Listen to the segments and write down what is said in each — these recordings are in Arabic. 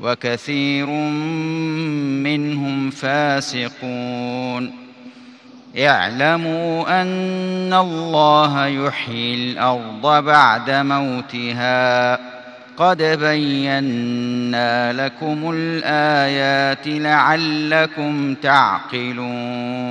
وكثير منهم فاسقون. اعلموا أن الله يحيي الأرض بعد موتها. قد بينا لكم الآيات لعلكم تعقلون.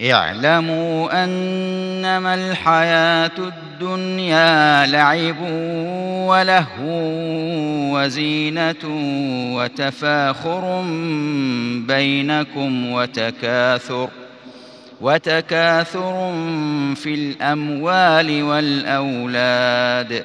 اعلموا أنما الحياة الدنيا لعب ولهو وزينة وتفاخر بينكم وتكاثر وتكاثر في الأموال والأولاد